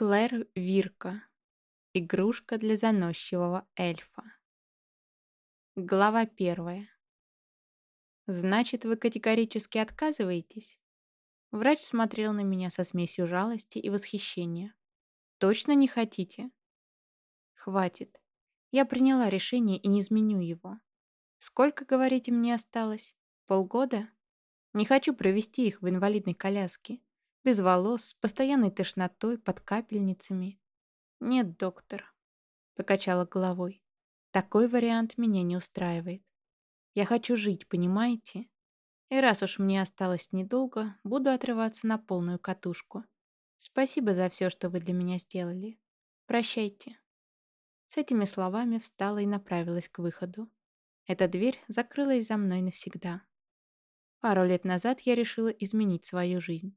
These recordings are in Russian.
Клэр Вирка. Игрушка для заносчивого эльфа. Глава первая. «Значит, вы категорически отказываетесь?» Врач смотрел на меня со смесью жалости и восхищения. «Точно не хотите?» «Хватит. Я приняла решение и не изменю его. Сколько, говорите, мне осталось? Полгода? Не хочу провести их в инвалидной коляске. Без волос, постоянной тошнотой, под капельницами. Нет, доктор. Покачала головой. Такой вариант меня не устраивает. Я хочу жить, понимаете? И раз уж мне осталось недолго, буду отрываться на полную катушку. Спасибо за все, что вы для меня сделали. Прощайте. С этими словами встала и направилась к выходу. Эта дверь закрылась за мной навсегда. Пару лет назад я решила изменить свою жизнь.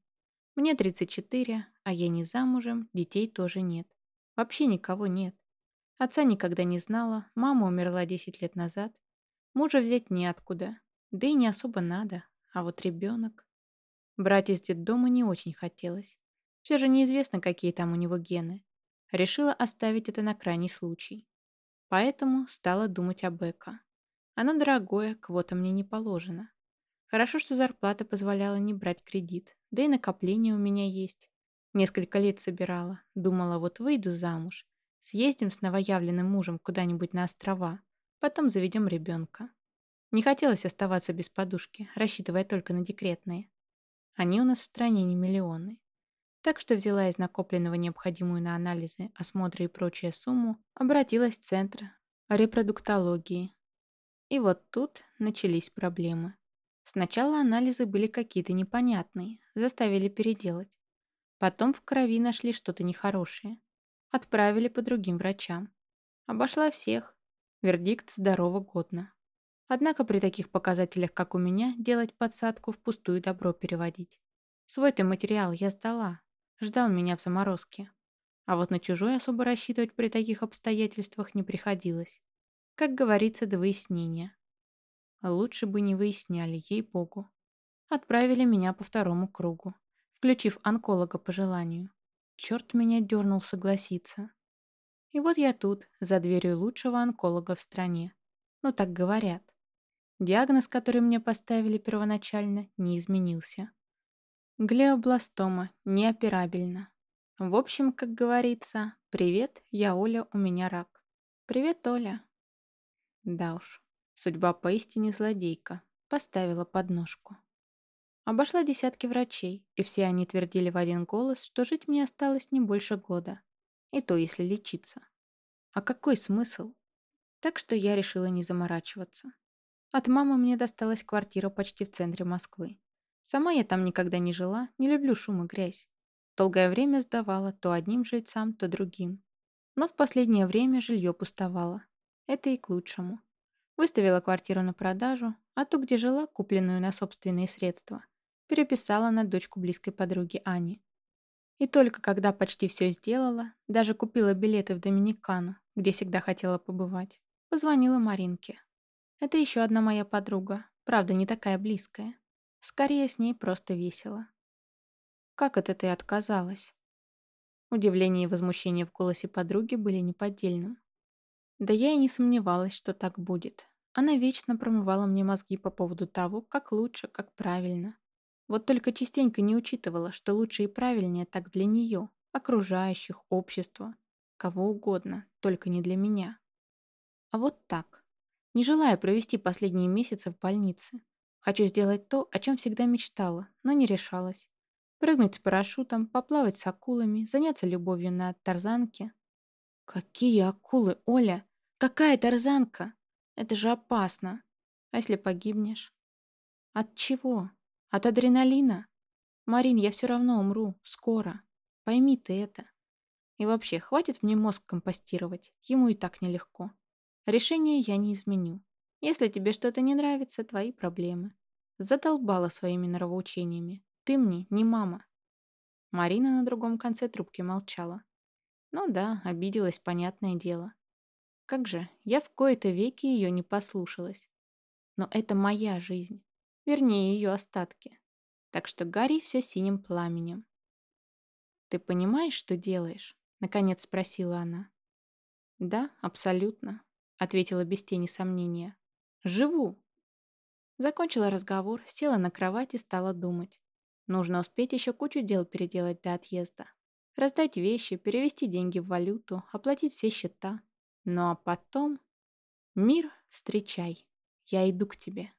Мне 34, а я не замужем, детей тоже нет. Вообще никого нет. Отца никогда не знала, мама умерла 10 лет назад. Мужа взять неоткуда, да и не особо надо. А вот ребенок... Брать из детдома не очень хотелось. Все же неизвестно, какие там у него гены. Решила оставить это на крайний случай. Поэтому стала думать об эко. Оно дорогое, квота мне не положено. Хорошо, что зарплата позволяла не брать кредит, да и накопления у меня есть. Несколько лет собирала, думала, вот выйду замуж, съездим с новоявленным мужем куда-нибудь на острова, потом заведем ребенка. Не хотелось оставаться без подушки, рассчитывая только на декретные. Они у нас в стране не миллионы. Так что взяла из накопленного необходимую на анализы, осмотры и прочее сумму, обратилась в центр репродуктологии. И вот тут начались проблемы. Сначала анализы были какие-то непонятные, заставили переделать. Потом в крови нашли что-то нехорошее. Отправили по другим врачам. Обошла всех. Вердикт здорово годно. Однако при таких показателях, как у меня, делать подсадку впустую добро переводить. Свой-то материал я сдала. Ждал меня в заморозке. А вот на чужой особо рассчитывать при таких обстоятельствах не приходилось. Как говорится, до выяснения. А лучше бы не выясняли, ей-богу. Отправили меня по второму кругу, включив онколога по желанию. Черт меня дернул согласиться. И вот я тут, за дверью лучшего онколога в стране. Ну так говорят. Диагноз, который мне поставили первоначально, не изменился. Глиобластома, неоперабельно. В общем, как говорится, привет, я Оля, у меня рак. Привет, Оля. Да уж. Судьба поистине злодейка. Поставила подножку. Обошла десятки врачей, и все они твердили в один голос, что жить мне осталось не больше года. И то, если лечиться. А какой смысл? Так что я решила не заморачиваться. От мамы мне досталась квартира почти в центре Москвы. Сама я там никогда не жила, не люблю шум и грязь. Долгое время сдавала то одним жильцам, то другим. Но в последнее время жилье пустовало. Это и к лучшему. Выставила квартиру на продажу, а ту, где жила, купленную на собственные средства, переписала на дочку близкой подруги Ани. И только когда почти все сделала, даже купила билеты в Доминикану, где всегда хотела побывать, позвонила Маринке. Это еще одна моя подруга, правда, не такая близкая. Скорее, с ней просто весело. «Как это ты отказалась?» Удивление и возмущение в голосе подруги были неподдельным. Да я и не сомневалась, что так будет. Она вечно промывала мне мозги по поводу того, как лучше, как правильно. Вот только частенько не учитывала, что лучше и правильнее так для нее, окружающих, общества, кого угодно, только не для меня. А вот так. Не желая провести последние месяцы в больнице. Хочу сделать то, о чем всегда мечтала, но не решалась. Прыгнуть с парашютом, поплавать с акулами, заняться любовью на тарзанке, Какие акулы, Оля? Какая тарзанка? Это же опасно. А если погибнешь? От чего? От адреналина? Марин, я все равно умру. Скоро. Пойми ты это. И вообще, хватит мне мозг компостировать. Ему и так нелегко. Решение я не изменю. Если тебе что-то не нравится, твои проблемы. Задолбала своими нравоучениями. Ты мне не мама. Марина на другом конце трубки молчала. Ну да, обиделась, понятное дело. Как же, я в кои-то веки ее не послушалась. Но это моя жизнь. Вернее, ее остатки. Так что гори все синим пламенем. «Ты понимаешь, что делаешь?» — наконец спросила она. «Да, абсолютно», — ответила без тени сомнения. «Живу». Закончила разговор, села на кровать и стала думать. Нужно успеть еще кучу дел переделать до отъезда. Раздать вещи, перевести деньги в валюту, оплатить все счета. Ну а потом... Мир, встречай. Я иду к тебе.